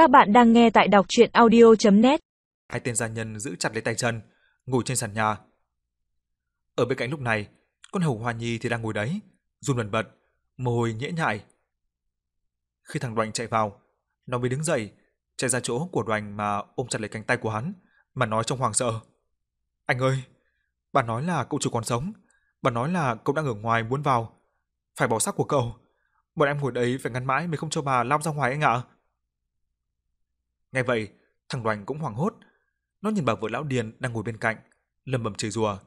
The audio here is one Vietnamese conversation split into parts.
Các bạn đang nghe tại đọc chuyện audio.net Hai tên gia nhân giữ chặt lấy tay chân, ngồi trên sàn nhà. Ở bên cạnh lúc này, con hầu Hoa Nhi thì đang ngồi đấy, run bần bật, mồ hôi nhễ nhại. Khi thằng Đoành chạy vào, nó mới đứng dậy, chạy ra chỗ của Đoành mà ôm chặt lấy cánh tay của hắn, mà nói trong hoàng sợ. Anh ơi, bà nói là cậu chủ còn sống, bà nói là cậu đang ở ngoài muốn vào. Phải bỏ xác của cậu, bọn em ngồi đấy phải ngăn mãi mới không cho bà lao ra ngoài anh ạ ngay vậy, thằng Đoành cũng hoảng hốt. Nó nhìn bà vợ lão Điền đang ngồi bên cạnh, lầm bầm chửi rủa,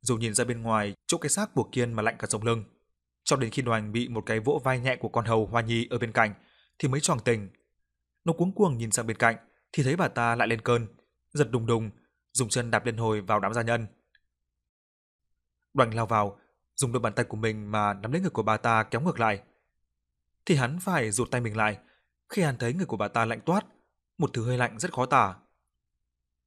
Dù nhìn ra bên ngoài chỗ cái xác của Kiên mà lạnh cả sống lưng. Cho đến khi Đoành bị một cái vỗ vai nhẹ của con hầu Hoa Nhi ở bên cạnh thì mới choàng tỉnh. Nó cuống cuồng nhìn sang bên cạnh thì thấy bà ta lại lên cơn, giật đùng đùng, dùng chân đạp lên hồi vào đám gia nhân. Đoành lao vào, dùng đôi bàn tay của mình mà nắm lấy ngực của bà ta kéo ngược lại. Thì hắn phải rụt tay mình lại khi hắn thấy người của bà ta lạnh toát, một thứ hơi lạnh rất khó tả.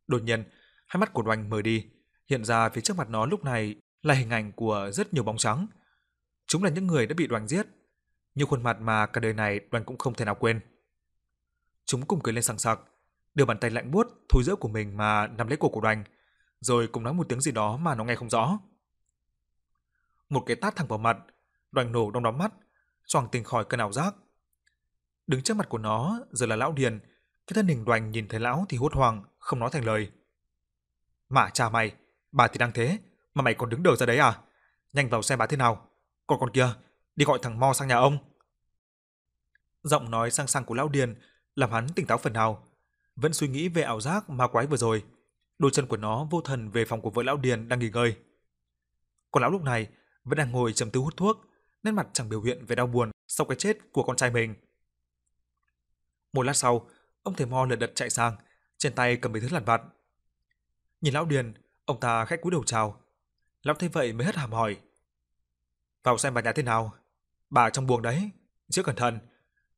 Đột nhiên, hai mắt của Đoành mở đi, hiện ra phía trước mặt nó lúc này là hình ảnh của rất nhiều bóng trắng. Chúng là những người đã bị Đoành giết, nhiều khuôn mặt mà cả đời này Đoành cũng không thể nào quên. Chúng cùng cười lên sảng sặc, đưa bàn tay lạnh buốt thối rữa của mình mà nắm lấy cổ của Đoành, rồi cùng nói một tiếng gì đó mà nó nghe không rõ. Một cái tát thẳng vào mặt, Đoành nổ đông đóm mắt, choàng tỉnh khỏi cơn ảo giác. Đứng trước mặt của nó giờ là lão Điền, cái thân hình Đoành nhìn thấy lão thì hốt hoảng, không nói thành lời. "Mà cha mày, bà thì đang thế, mà mày còn đứng đờ ra đấy à? Nhanh vào xem bà thế nào. Còn con kia, đi gọi thằng Mo sang nhà ông." Giọng nói sang sang của lão Điền làm hắn tỉnh táo phần nào, vẫn suy nghĩ về ảo giác ma quái vừa rồi. Đôi chân của nó vô thần về phòng của vợ lão Điền đang nghỉ ngơi. Còn lão lúc này vẫn đang ngồi trầm tư hút thuốc, nét mặt chẳng biểu hiện về đau buồn sau cái chết của con trai mình. Một lát sau, ông thầy Mo lật đật chạy sang, trên tay cầm mấy thứ lặt vặt. Nhìn lão Điền, ông ta khách cúi đầu chào. Lão thấy vậy mới hất hàm hỏi: "Vào xem bà nhà thế nào? Bà trong buồng đấy, chứ cẩn thận,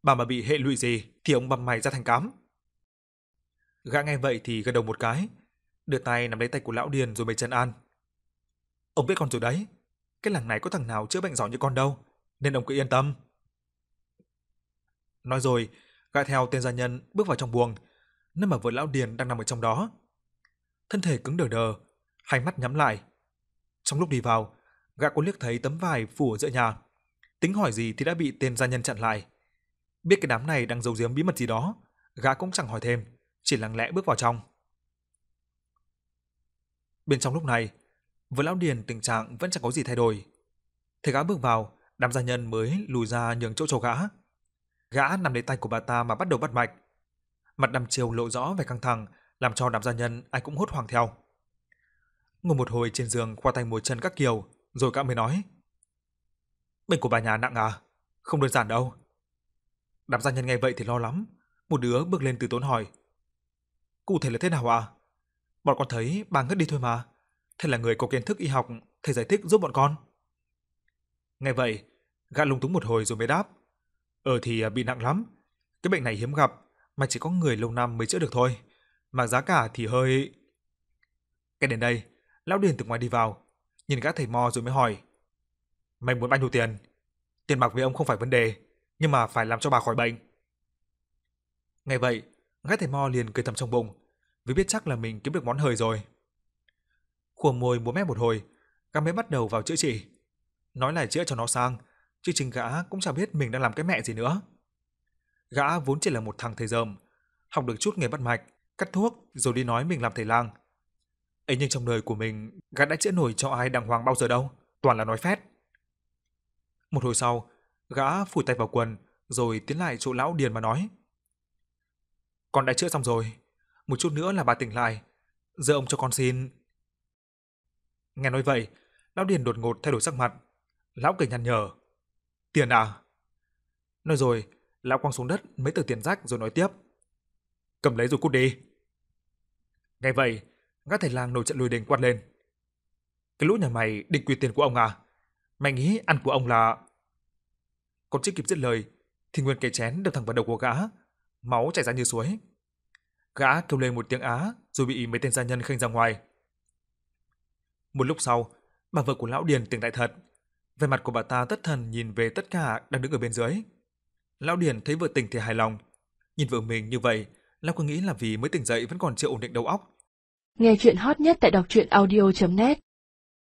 bà mà bị hệ lụy gì thì ông băm mày ra thành cám." Gã nghe vậy thì gật đầu một cái, đưa tay nắm lấy tay của lão Điền rồi mới chân an. "Ông biết con rồi đấy, cái làng này có thằng nào chữa bệnh giỏi như con đâu, nên ông cứ yên tâm." Nói rồi, gã theo tên gia nhân bước vào trong buồng, nơi mà vợ lão Điền đang nằm ở trong đó. Thân thể cứng đờ đờ, hai mắt nhắm lại. Trong lúc đi vào, gã có liếc thấy tấm vải phủ ở giữa nhà. Tính hỏi gì thì đã bị tên gia nhân chặn lại. Biết cái đám này đang giấu giếm bí mật gì đó, gã cũng chẳng hỏi thêm, chỉ lặng lẽ bước vào trong. Bên trong lúc này, vợ lão Điền tình trạng vẫn chẳng có gì thay đổi. Thấy gã bước vào, đám gia nhân mới lùi ra nhường chỗ cho gã. Gã nằm lấy tay của bà ta mà bắt đầu bắt mạch. Mặt đăm chiều lộ rõ vẻ căng thẳng, làm cho đám gia nhân ai cũng hốt hoảng theo. Ngồi một hồi trên giường khoa tay múa chân các kiều, rồi gã mới nói: "Bệnh của bà nhà nặng à? Không đơn giản đâu." Đám gia nhân nghe vậy thì lo lắm, một đứa bước lên từ tốn hỏi: "Cụ thể là thế nào à? Bọn con thấy bà ngất đi thôi mà. Thầy là người có kiến thức y học, thầy giải thích giúp bọn con." Nghe vậy, gã lúng túng một hồi rồi mới đáp: "Ờ thì à, bị nặng lắm. Cái bệnh này hiếm gặp, mà chỉ có người lâu năm mới chữa được thôi, mà giá cả thì hơi..." Cái đến đây, lão Điền từ ngoài đi vào, nhìn gã thầy mò rồi mới hỏi: "Mày muốn bao nhiêu tiền? Tiền bạc với ông không phải vấn đề, nhưng mà phải làm cho bà khỏi bệnh." Ngay vậy, gã thầy mò liền cười thầm trong bụng, vì biết chắc là mình kiếm được món hời rồi. Khua môi múa mép một hồi, gã mới bắt đầu vào chữa trị. Nói là chữa cho nó sang, chứ chính gã cũng chẳng biết mình đang làm cái mẹ gì nữa. Gã vốn chỉ là một thằng thầy dởm, học được chút nghề bắt mạch, cắt thuốc rồi đi nói mình làm thầy lang. Ấy nhưng trong đời của mình, gã đã chữa nổi cho ai đàng hoàng bao giờ đâu, toàn là nói phét. Một hồi sau, gã phủi tay vào quần, rồi tiến lại chỗ lão Điền mà nói. Con đã chữa xong rồi, một chút nữa là bà tỉnh lại, giờ ông cho con xin. Nghe nói vậy, lão Điền đột ngột thay đổi sắc mặt, lão cười nhăn nhở. Tiền à? Nói rồi, lão quăng xuống đất mấy tờ tiền rách rồi nói tiếp. Cầm lấy rồi cút đi. ngay vậy, ngã thầy lang nổi trận lùi đình quát lên. Cái lũ nhà mày định quy tiền của ông à? Mày nghĩ ăn của ông là... Còn chưa kịp dứt lời, thì nguyên cái chén đập thẳng vào đầu của gã, máu chảy ra như suối. Gã kêu lên một tiếng á rồi bị mấy tên gia nhân khênh ra ngoài. Một lúc sau, bà vợ của lão Điền tỉnh lại thật. Về mặt của bà ta tất thần nhìn về tất cả đang đứng ở bên dưới. Lão Điền thấy vợ tỉnh thì hài lòng. Nhìn vợ mình như vậy, Lão cứ nghĩ là vì mới tỉnh dậy vẫn còn chưa ổn định đầu óc. Nghe chuyện hot nhất tại đọc truyện audio.net